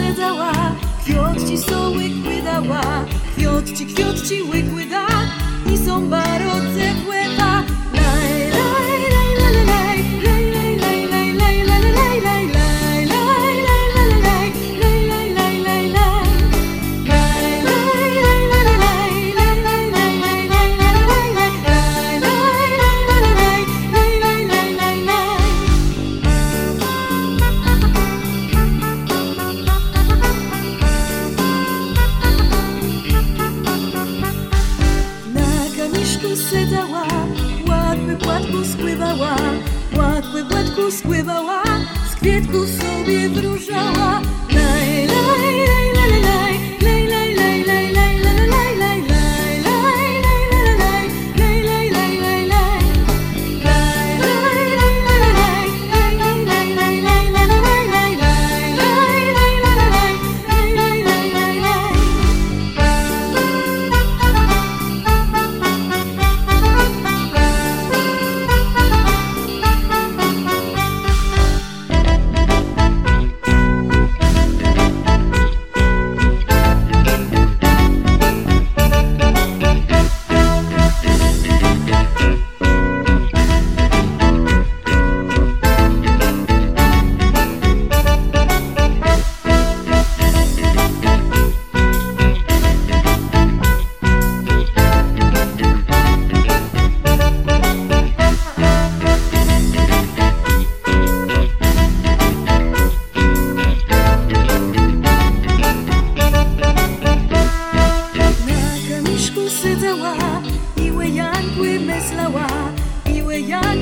uprzedzała Kwiotci są łykły dała Kwiotci, kwiotci łykły da I są barodze w łeb Sobě sobie wróżała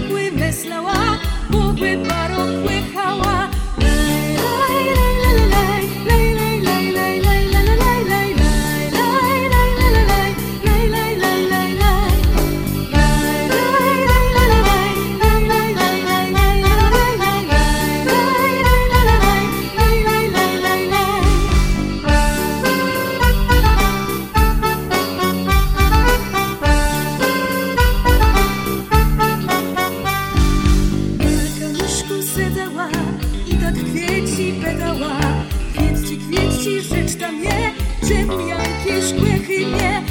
pływ weslała, Bóg by baron płychała. Ziemniaki szkły chnie